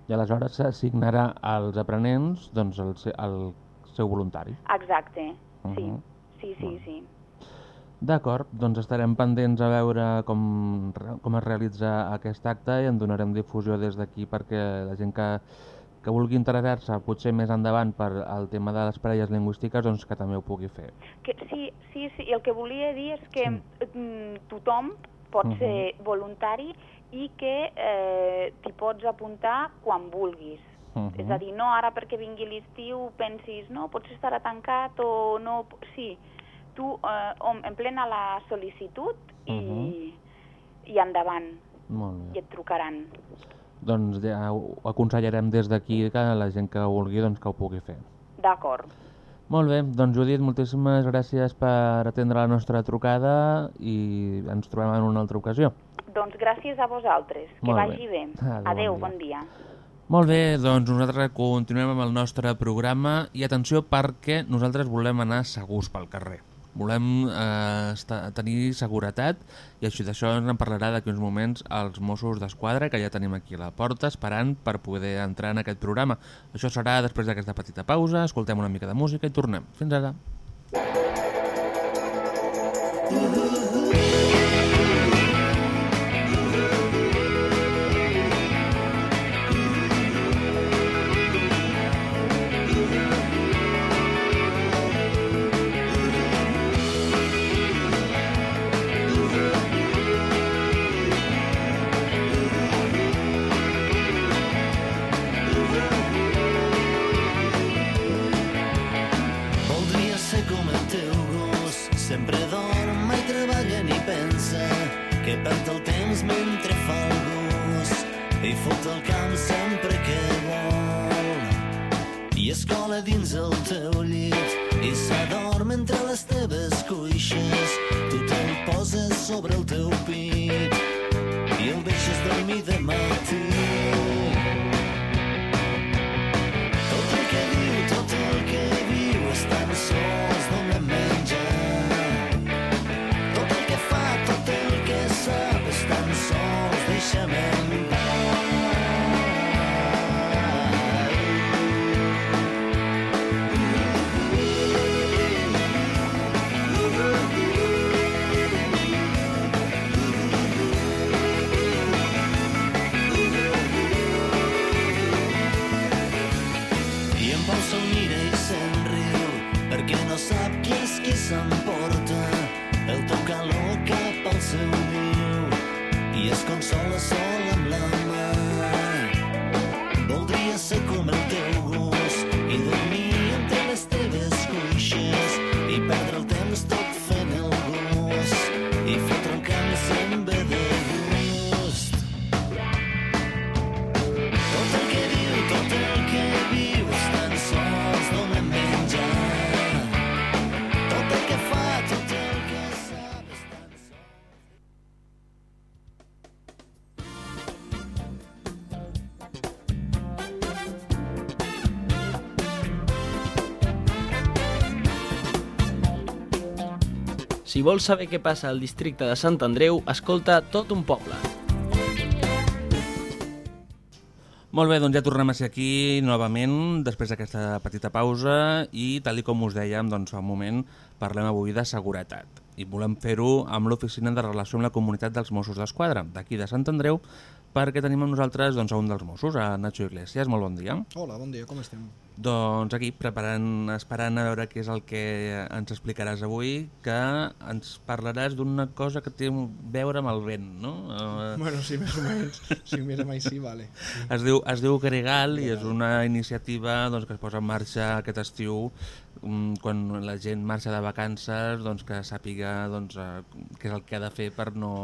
I aleshores s'assignarà als aprenents doncs, el, el seu voluntari. Exacte, sí. Mhm. Sí, sí, sí. D'acord, doncs estarem pendents a veure com, com es realitza aquest acte i en donarem difusió des d'aquí perquè la gent que, que vulgui interessar-se potser més endavant per al tema de les parelles lingüístiques doncs que també ho pugui fer. Que, sí, sí, sí, el que volia dir és que mm, tothom pot Mhm. ser voluntari i que eh, t'hi pots apuntar quan vulguis. Mhm. És a dir, no ara perquè vingui l'estiu pensis, no, potser estarà tancat o no... Sí, tu eh, om- emplena la sol·licitud i, i endavant, Molt i bé. et trucaran. Doncs ja ho aconsellarem des d'aquí que la gent que vulgui doncs, que ho pugui fer. D'acord. Molt bé, doncs Judit, moltíssimes gràcies per atendre la nostra trucada i ens trobem en una altra ocasió. Doncs gràcies a vosaltres. Que Molt bé. vagi bé. Adéu, Adéu, bon bon dia. Molt bé, doncs nosaltres continuem amb el nostre programa i atenció perquè nosaltres volem anar segurs pel carrer. Volem eh, estar, tenir seguretat i això d'això en parlarà d'aquí uns moments els Mossos d'Esquadra que ja tenim aquí a la porta esperant per poder entrar en aquest programa. Això serà després d'aquesta petita pausa, escoltem una mica de música i tornem. Fins ara. Voldria perd el temps mentre fa el gos, i fot el camp sempre que vol. I es cola dins el teu llit, i s'adorm entre les teves cuixes, tu te'l poses sobre el teu pit, i el deixes dormir de matí. Seu viu i es consola sol vols saber què passa al districte de Sant Andreu, escolta tot un poble. Molt bé, doncs ja tornem a ser aquí novament després d'aquesta petita pausa i tal com us dèiem doncs, fa un moment parlem avui de seguretat i volem fer-ho amb l'Oficina de Relació amb la Comunitat dels Mossos d'Esquadra d'aquí de Sant Andreu perquè tenim amb nosaltres doncs, a un dels Mossos, a Nacho Iglesias. Molt bon dia. Hola, bon dia, com estem? Doncs aquí, preparant, esperant a veure què és el que ens explicaràs avui, que ens parlaràs d'una cosa que té a veure amb el vent, no? Eh, Bueno, sí, més o menys. Si ho mirem així, vale. es diu, es diu Gregal i és una iniciativa doncs, que es posa en marxa aquest estiu mm, quan la gent marxa de vacances doncs, que sàpiga doncs, eh, què és el que ha de fer per no,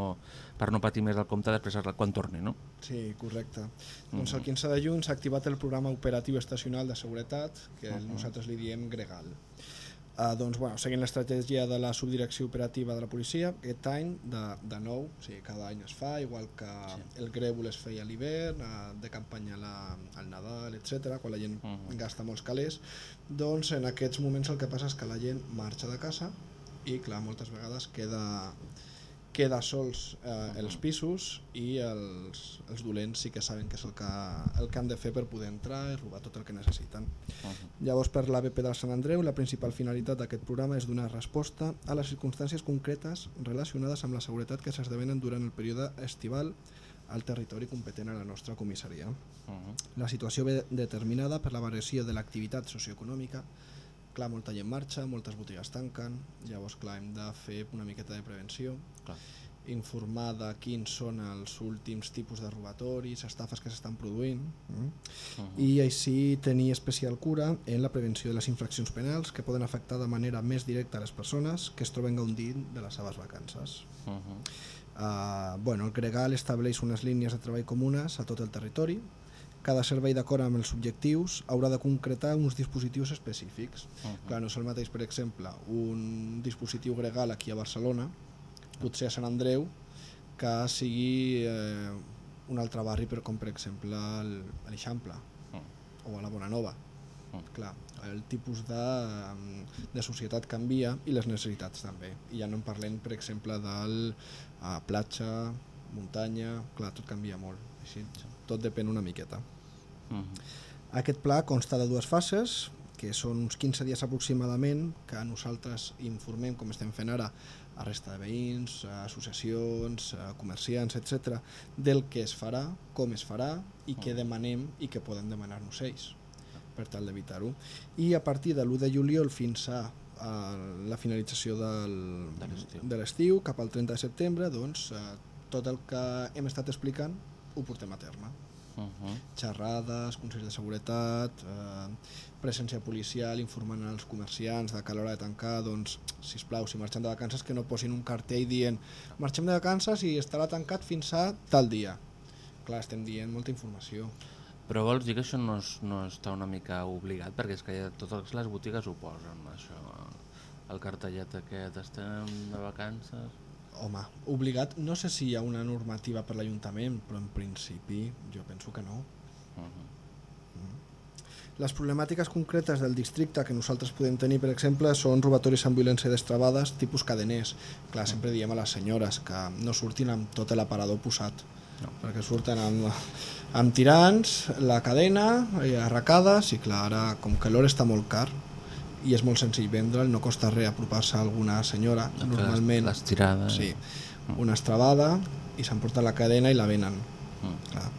per no patir més el compte després quan torni, no? Sí, correcte. Doncs el 15 de juny s'ha activat el programa operatiu estacional de seguretat, que nosaltres li diem Gregal. Uh, doncs, bueno, seguint l'estratègia de la subdirecció operativa de la policia, aquest any, de, de nou, o sigui, cada any es fa, igual que sí. el Grèvol es feia a l'hivern, uh, de campanya la, al Nadal, etc, quan la gent uh -huh. gasta molts calés, doncs en aquests moments el que passa és que la gent marxa de casa i, clar, moltes vegades queda queda sols eh, els pisos i els, els dolents sí que saben que és el que, el que han de fer per poder entrar i robar tot el que necessiten. Uh -huh. Llavors, per l'ABP del Sant Andreu, la principal finalitat d'aquest programa és donar resposta a les circumstàncies concretes relacionades amb la seguretat que s'esdevenen durant el període estival al territori competent a la nostra comissaria. Uh -huh. La situació ve determinada per la variació de l'activitat socioeconòmica, clar, molta gent marxa, moltes botigues tanquen, llavors clar, hem de fer una miqueta de prevenció, Clar. informar de quins són els últims tipus de robatoris, estafes que s'estan produint, mm? Uh -huh. i així tenir especial cura en la prevenció de les infraccions penals que poden afectar de manera més directa a les persones que es troben gaudint de les seves vacances. Uh -huh. Uh, bueno, el Gregal estableix unes línies de treball comunes a tot el territori. Cada servei d'acord amb els objectius haurà de concretar uns dispositius específics. Uh -huh. Clar, no és el mateix, per exemple, un dispositiu Gregal aquí a Barcelona, potser a Sant Andreu, que sigui eh, un altre barri, però com per exemple el- a l'Eixample Uh o a la Bonanova. Mm. Clar, el tipus de, de societat canvia i les necessitats també. I ja no en parlem, per exemple, del a platja, muntanya, clar, tot canvia molt. Així, tot depèn una miqueta. -huh. Aquest pla consta de dues fases, que són uns 15 dies aproximadament, que nosaltres informem, com estem fent ara, a resta de veïns, a associacions, a comerciants, etc, del que es farà, com es farà i què demanem i què poden demanar-nos ells per tal d'evitar-ho. I a partir de l'1 de juliol fins a, a la finalització del, De l'estiu. de l'estiu, cap al 30 de setembre, doncs, eh, tot el que hem estat explicant ho portem a terme Uh -huh. xerrades, consells de seguretat, eh, presència policial informant als comerciants de que a l'hora de tancar, doncs, si plau, si marxen de vacances que no posin un cartell dient marxem de vacances i estarà tancat fins a tal dia. Clar, estem dient molta informació. Però vols dir que això no, és, no està una mica obligat? Perquè és que ja totes les botigues ho posen, això. El cartellet aquest, estem de vacances... Home, obligat, no sé si hi ha una normativa per l'Ajuntament, però en principi jo penso que no. Uh -huh. Les problemàtiques concretes del districte que nosaltres podem tenir, per exemple, són robatoris amb violència destrabades tipus cadeners. Clar, sempre diem a les senyores que no surtin amb tot l'aparador posat, no. perquè surten amb, amb tirants, la cadena, i arracades, i clar, ara, com que l'or està molt car, i és molt senzill vendre'l, no costa res apropar-se a alguna senyora, Les- normalment... les tirades. Sí, una estrabada, i s'emporta la cadena i la venen. Mm. Clar.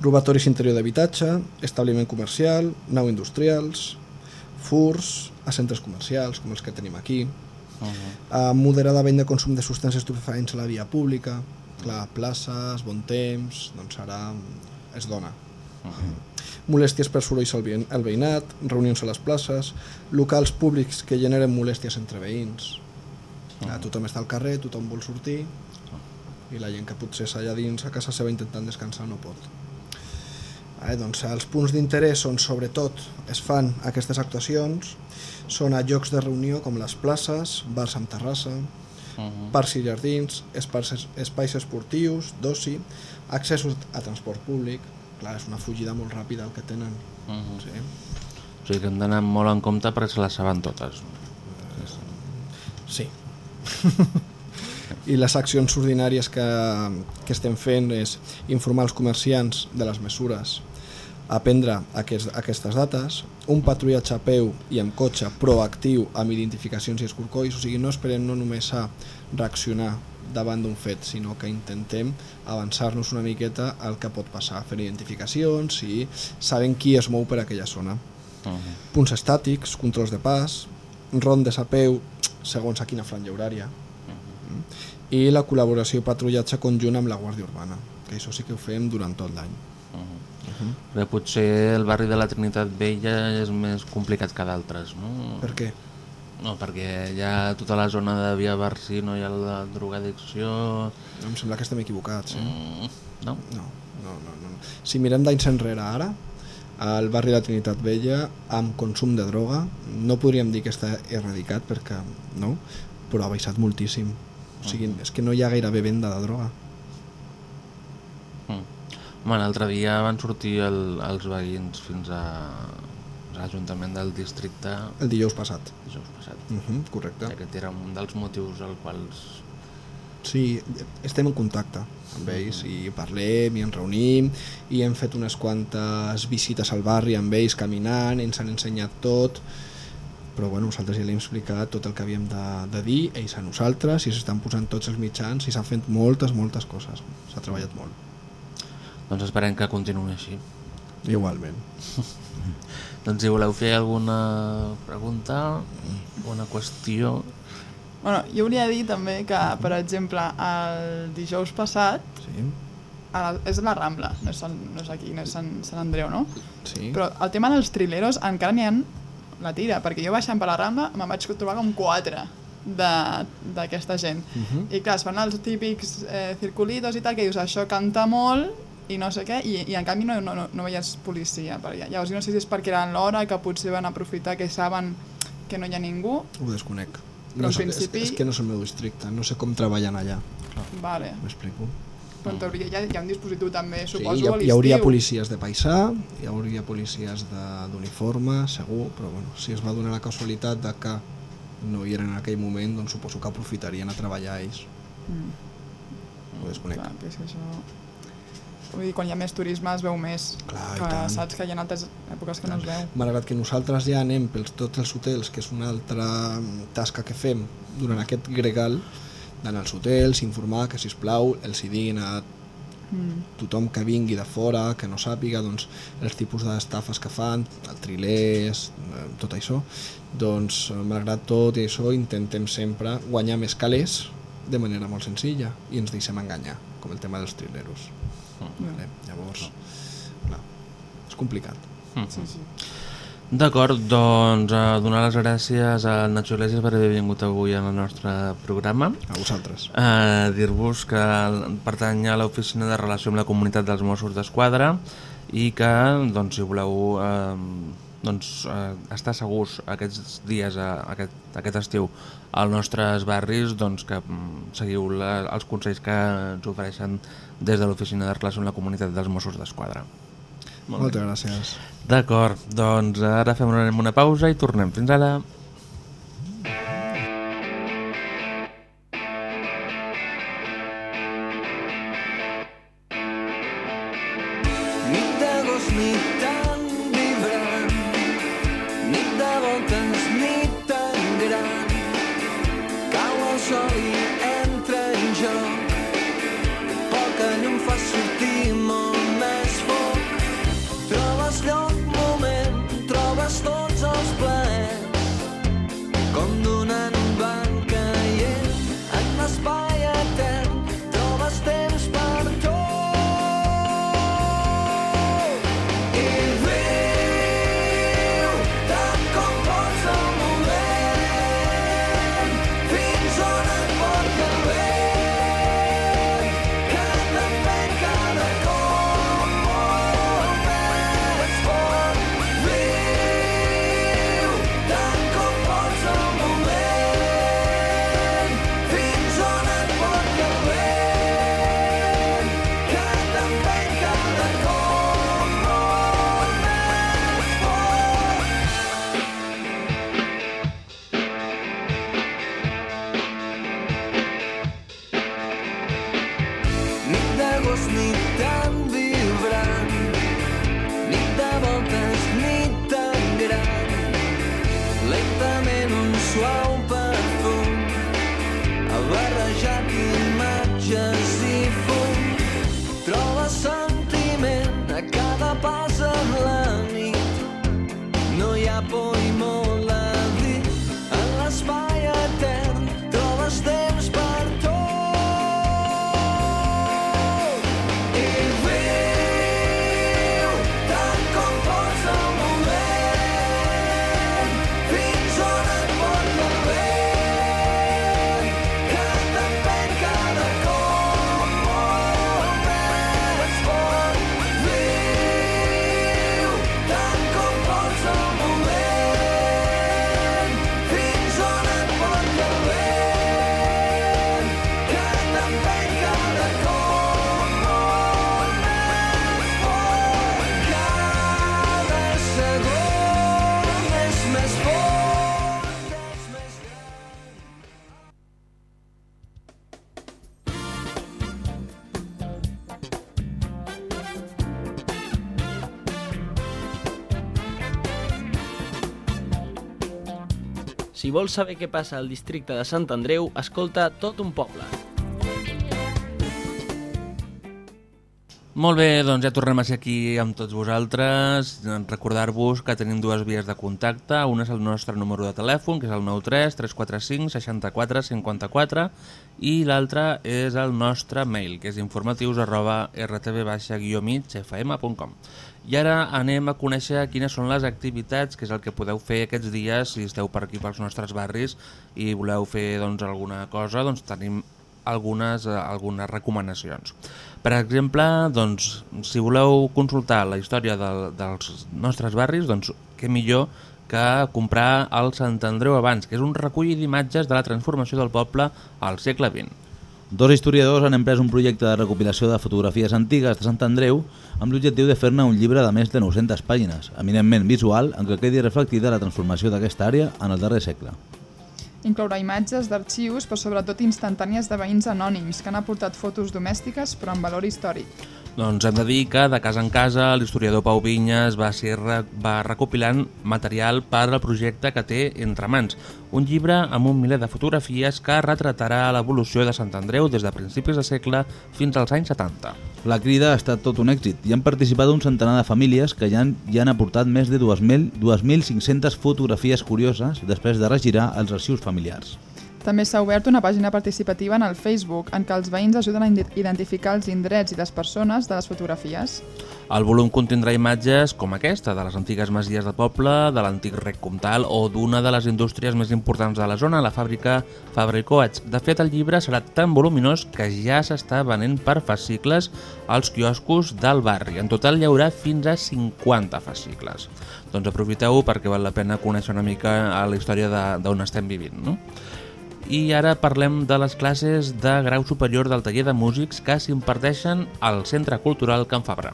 Robatoris interior d'habitatge, establiment comercial, nau industrials, furs a centres comercials, com els que tenim aquí, Uh -huh. a moderada venda de consum de substàncies estupefaents a la via pública, clar, places, bon temps, doncs ara es dona. Molèsties per sorolls al veïn- al veïnat, reunions a les places, locals públics que generen molèsties entre veïns. Clar, tothom està al carrer, tothom vol sortir i la gent que potser està allà dins a casa seva intentant descansar no pot. Eh, doncs els punts d'interès són sobretot es fan aquestes actuacions són a llocs de reunió com les places, bars amb terrassa, Uh -huh. parcs i jardins, espais, espais esportius, d'oci, accessos a transport públic, clar, és una fugida molt ràpida el que tenen. Uh -huh. Sí. O sigui que hem d'anar molt en compte perquè se les saben totes. Sí. I les accions ordinàries que, que estem fent és informar els comerciants de les mesures a prendre aquest, aquestes dates, un patrullatge a peu i amb cotxe proactiu amb identificacions i escorcolls, o sigui, no esperem no només a reaccionar davant d'un fet, sinó que intentem avançar-nos una miqueta al que pot passar, fer identificacions i sabem qui es mou per aquella zona. Uh -huh. Punts estàtics, controls de pas, rondes a peu segons a quina franja horària Mm. i la col·laboració i patrullatge conjunt amb la Guàrdia Urbana, que això sí que ho fem durant tot l'any. Però potser el barri de la Trinitat Vella és més complicat que d'altres, no? Per què? No, perquè hi ha tota la zona de Via Barcino, hi ha la drogadicció... Em sembla que estem equivocats, eh? Mm, no? No, no, no, no. Si mirem d'anys enrere ara, al barri de la Trinitat Vella, amb consum de droga, no podríem dir que està erradicat perquè no, però ha baixat moltíssim. O sigui, és que no hi ha gairebé venda de droga. Home, l'altre dia van sortir el, els veïns fins a a l'Ajuntament del districte El dijous passat. dijous passat. Uh -huh, correcte. Aquest era un dels motius als quals... Sí, estem en contacte amb ells i parlem i ens reunim i hem fet unes quantes visites al barri amb ells caminant, ens han ensenyat tot però bueno, nosaltres ja li hem explicat tot el que havíem de, de dir, ells a nosaltres i s'estan posant tots els mitjans i s'han fet moltes, moltes coses, s'ha treballat molt Doncs esperem que continuï així. igualment Doncs si voleu fer alguna pregunta, alguna qüestió... Bueno, jo volia dir també que, per exemple, el dijous passat, sí, a la, és a la Rambla, no és, Sant, no és aquí, no és Sant, Sant Andreu, no? sí. Però el tema dels trileros encara n'hi ha la tira, perquè jo baixant per la Rambla me'n vaig trobar com quatre de- d'aquesta gent. Mhm. I clar, es fan els típics eh, circulitos i tal, que dius, això canta molt i no sé què, i, i en canvi no, no, no, no veies policia per allà. Llavors jo no sé si és perquè era l'hora, que potser van aprofitar que saben que no hi ha ningú. ho desconec Però no en és, principi- és, és que no és el meu districte no sé com treballen allà Vale. m'explico Però en teoria hi ha, hi ha un dispositiu també, Sí, suposo, hi, ha, hi hauria policies de paisà, hi hauria policies d'uniforme, segur, però bueno, si es va donar la casualitat de que no hi eren en aquell moment, doncs suposo que aprofitarien a treballar ells. Mm. Ho desconec. Clar, que és això... Vull dir, quan hi ha més turisme es veu més. Clar, que saps que hi ha altres èpoques que no es veu. Malgrat que nosaltres ja anem pels tots els hotels, que és una altra tasca que fem durant aquest gregal, d'anar als hotels, informar que, si plau els hi diguin a Mm. tothom que vingui de fora, que no sàpiga doncs, els tipus d'estafes que fan, el trilers, eh, tot això, doncs malgrat tot i això intentem sempre guanyar més calés de manera molt senzilla i ens deixem enganyar, com el tema dels trileros. Vale? Llavors, clar, és complicat. Sí, sí. D'acord, doncs eh, donar les gràcies a Nacho Iglesias per haver vingut avui en el nostre programa. A vosaltres. Eh, Dir-vos que pertany a l'Oficina de Relació amb la Comunitat dels Mossos d'Esquadra i que, doncs, si voleu eh, doncs, eh, estar segurs aquests dies, eh, aquest, aquest estiu, als nostres barris, doncs que mm, seguiu la, els consells que ens ofereixen des de l'Oficina de Relació amb la Comunitat dels Mossos d'Esquadra. Moltes gràcies. D'acord, doncs ara fem una, una pausa i tornem. Fins ara. Vols saber què passa al districte de Sant Andreu, escolta tot un poble. Molt bé, doncs ja tornem a ser aquí amb tots vosaltres. Recordar-vos que tenim dues vies de contacte. Una és el nostre número de telèfon, que és el 93 345 64 54 i l'altra és el nostre mail, que és informatius arroba rtb-migfm.com. I ara anem a conèixer quines són les activitats, que és el que podeu fer aquests dies si esteu per aquí pels nostres barris i voleu fer doncs, alguna cosa, doncs tenim algunes, eh, algunes recomanacions. Per exemple, doncs, si voleu consultar la història del, dels nostres barris, doncs què millor que comprar el Sant Andreu abans, que és un recull d'imatges de la transformació del poble al segle XX. Dos historiadors han emprès un projecte de recopilació de fotografies antigues de Sant Andreu amb l'objectiu de fer-ne un llibre de més de 900 pàgines, eminentment visual, en què quedi reflectida la transformació d'aquesta àrea en el darrer segle. Inclourà imatges d'arxius, però sobretot instantànies de veïns anònims que han aportat fotos domèstiques però amb valor històric. Doncs hem de dir que de casa en casa l'historiador Pau Vinyes va, ser, va recopilant material per al projecte que té entre mans. Un llibre amb un miler de fotografies que retratarà l'evolució de Sant Andreu des de principis de segle fins als anys 70. La crida ha estat tot un èxit i han participat un centenar de famílies que ja han, ja han aportat més de 2.000 2.500 fotografies curioses després de regirar els arxius familiars. També s'ha obert una pàgina participativa en el Facebook en què els veïns ajuden a identificar els indrets i les persones de les fotografies. El volum contindrà imatges com aquesta, de les antigues masies del poble, de l'antic rec comtal o d'una de les indústries més importants de la zona, la fàbrica Fabra i Coats. De fet, el llibre serà tan voluminós que ja s'està venent per fascicles als quioscos del barri. En total hi haurà fins a 50 fascicles. Doncs aprofiteu perquè val la pena conèixer una mica la història de- d'on estem vivint, no? I ara parlem de les classes de grau superior del taller de músics que s'imparteixen al Centre Cultural Can Fabra.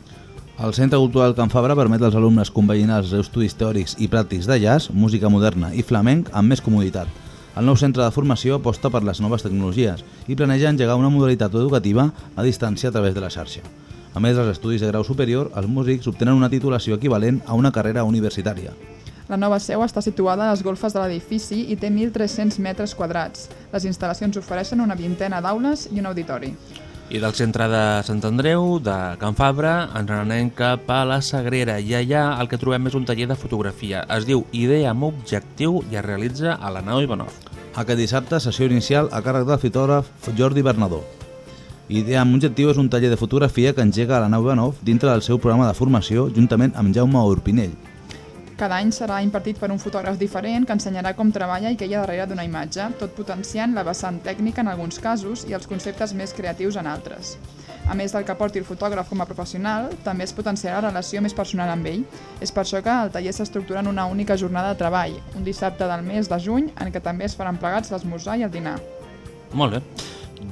El Centre Cultural Can Fabra permet als alumnes compaginar els estudis teòrics i pràctics de jazz, música moderna i flamenc amb més comoditat. El nou centre de formació aposta per les noves tecnologies i planeja engegar una modalitat educativa a distància a través de la xarxa. A més dels estudis de grau superior, els músics obtenen una titulació equivalent a una carrera universitària. La nova seu està situada a les golfes de l'edifici i té 1.300 metres quadrats. Les instal·lacions ofereixen una vintena d'aules i un auditori. I del centre de Sant Andreu, de Can Fabra, ens n'anem cap a la Sagrera i allà el que trobem és un taller de fotografia. Es diu Idea amb objectiu i es realitza a la nau Ivanov. Aquest dissabte, sessió inicial a càrrec del fotògraf Jordi Bernadó. Idea amb objectiu és un taller de fotografia que engega a la nau Ivanov dintre del seu programa de formació juntament amb Jaume Urpinell. Cada any serà impartit per un fotògraf diferent que ensenyarà com treballa i què hi ha darrere d'una imatge, tot potenciant la vessant tècnica en alguns casos i els conceptes més creatius en altres. A més del que aporti el fotògraf com a professional, també es potenciarà la relació més personal amb ell. És per això que el taller s'estructura en una única jornada de treball, un dissabte del mes de juny, en què també es faran plegats l'esmorzar i el dinar. Molt bé.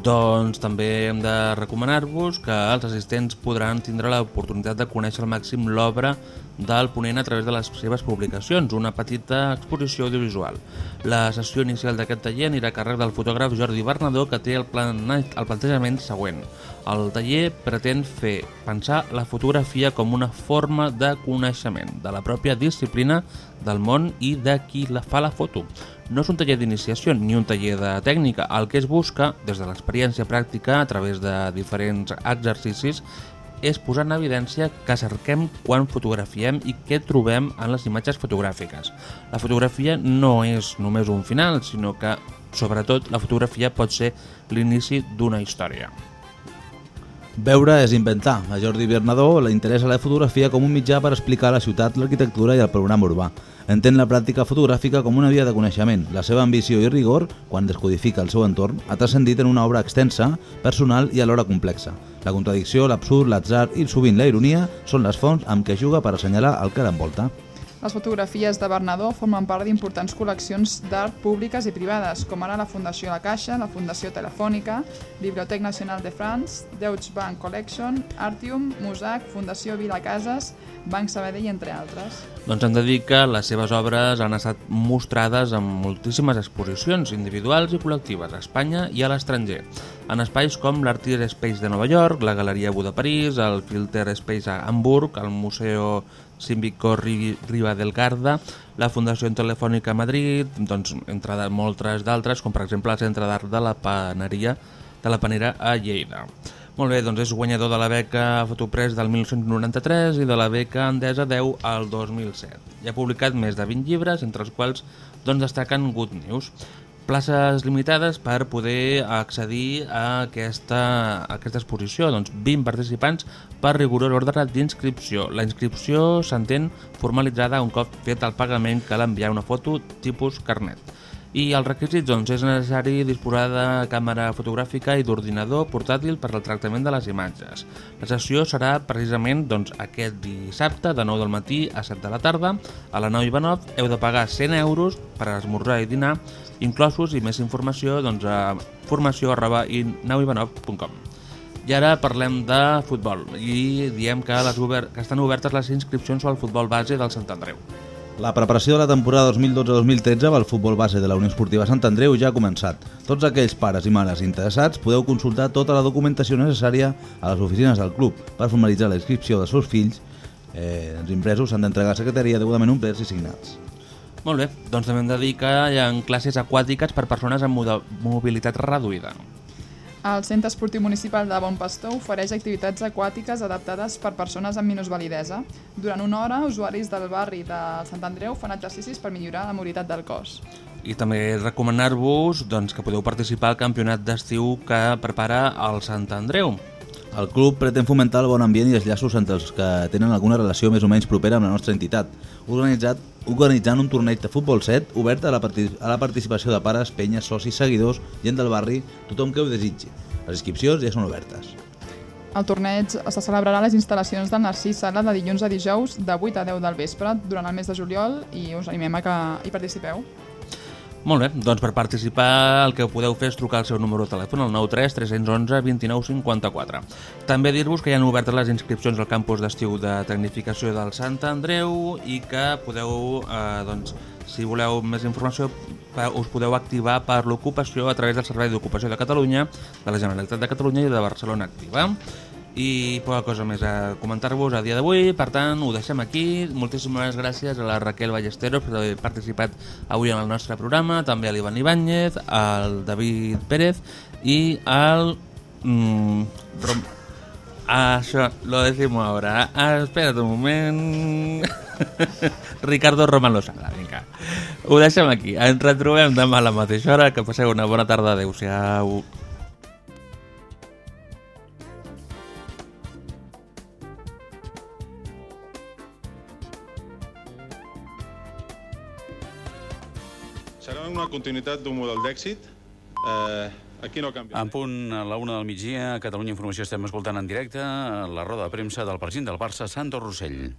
Doncs també hem de recomanar-vos que els assistents podran tindre l'oportunitat de conèixer al màxim l'obra del ponent a través de les seves publicacions, una petita exposició audiovisual. La sessió inicial d'aquest taller anirà a càrrec del fotògraf Jordi Bernadó que té el, plan, el plantejament següent. El taller pretén fer pensar la fotografia com una forma de coneixement de la pròpia disciplina del món i de qui la fa la foto. no és un taller d'iniciació ni un taller de tècnica. El que es busca, des de l'experiència pràctica, a través de diferents exercicis, és posar en evidència que cerquem quan fotografiem i què trobem en les imatges fotogràfiques. La fotografia no és només un final, sinó que, sobretot, la fotografia pot ser l'inici d'una història. Veure és inventar. A Jordi Bernadó interessa la fotografia com un mitjà per explicar la ciutat, l'arquitectura i el programa urbà. Entén la pràctica fotogràfica com una via de coneixement. La seva ambició i rigor, quan descodifica el seu entorn, ha transcendit en una obra extensa, personal i alhora complexa. La contradicció, l'absurd, l'atzar i sovint la ironia són les fonts amb què juga per assenyalar el que l'envolta. Les fotografies de Bernadó formen part d'importants col·leccions d'art públiques i privades, com ara la Fundació La Caixa, la Fundació Telefònica, Biblioteca Nacional de France, Deutsche Bank Collection, Artium, Musac, Fundació Vila Cases, Banc Sabadell, entre altres. Doncs hem de dir que les seves obres han estat mostrades en moltíssimes exposicions individuals i col·lectives a Espanya i a l'estranger, en espais com l'Artist Space de Nova York, la Galeria Bu de París, el Filter Space a Hamburg, el Museu Ri- Riva del Garda, la Fundació Telefònica Madrid, doncs, entre moltes d'altres, com per exemple el Centre d'Art de la Paneria de la Panera a Lleida. Molt bé, doncs és guanyador de la beca Fotopress del 1993 i de la beca Endesa 10 al 2007. I ha publicat més de 20 llibres, entre els quals doncs, destaquen Good News. Places limitades per poder accedir a aquesta, a aquesta exposició. Doncs 20 participants per rigorós ordre d'inscripció. La inscripció s'entén formalitzada un cop fet el pagament cal enviar una foto tipus carnet. I els requisits, doncs, és necessari disposar de càmera fotogràfica i d'ordinador portàtil per al tractament de les imatges. La sessió serà precisament doncs, aquest dissabte de 9 del matí a 7 de la tarda. A la 9 Ivanov heu de pagar 100 euros per esmorzar i dinar inclosos i més informació doncs, a formació arroba inauivanov.com. I ara parlem de futbol i diem que, les ober que estan obertes les inscripcions al futbol base del Sant Andreu. La preparació de la temporada 2012-2013 pel futbol base de la Unió Esportiva Sant Andreu ja ha començat. Tots aquells pares i mares interessats podeu consultar tota la documentació necessària a les oficines del club per formalitzar la inscripció dels seus fills. Eh, els impresos s'han d'entregar a la secretaria degudament omplerts i signats. Molt bé, doncs també hem de dir que hi ha classes aquàtiques per persones amb mobilitat reduïda. El Centre Esportiu Municipal de Bon Pastor ofereix activitats aquàtiques adaptades per persones amb minusvalidesa. Durant una hora, usuaris del barri de Sant Andreu fan exercicis per millorar la mobilitat del cos. I també recomanar-vos doncs, que podeu participar al campionat d'estiu que prepara el Sant Andreu. El club pretén fomentar el bon ambient i els llaços entre els que tenen alguna relació més o menys propera amb la nostra entitat, organitzat, organitzant un torneig de futbol set obert a la, a la participació de pares, penyes, socis, seguidors, gent del barri, tothom que ho desitgi. Les inscripcions ja són obertes. El torneig se celebrarà a les instal·lacions del Narcís Sala de dilluns a dijous de 8 a 10 del vespre durant el mes de juliol i us animem a que hi participeu. Molt bé, doncs per participar el que podeu fer és trucar al seu número de telèfon al 93 311 29 54. També dir-vos que hi han obertes les inscripcions al campus d'estiu de tecnificació del Sant Andreu i que podeu, eh, doncs, si voleu més informació, us podeu activar per l'ocupació a través del Servei d'Ocupació de Catalunya, de la Generalitat de Catalunya i de Barcelona Activa. I poca cosa més a comentar-vos a dia d'avui, per tant, ho deixem aquí. Moltíssimes gràcies a la Raquel Ballesteros per haver participat avui en el nostre programa, també a l'Ivan Ibáñez, al David Pérez i al... Mm. Ah, això, lo decimos ahora. Ah, espera't un moment... Ricardo Roman Lozada, vinga. Ho deixem aquí. Ens retrobem demà a la mateixa hora. Que passeu una bona tarda. Adéu-siau. Continuïtat d'un model d'èxit. Eh, aquí no canvia. En punt a la una del migdia, Catalunya Informació estem escoltant en directe la roda de premsa del president del Barça, Sandro Rossell.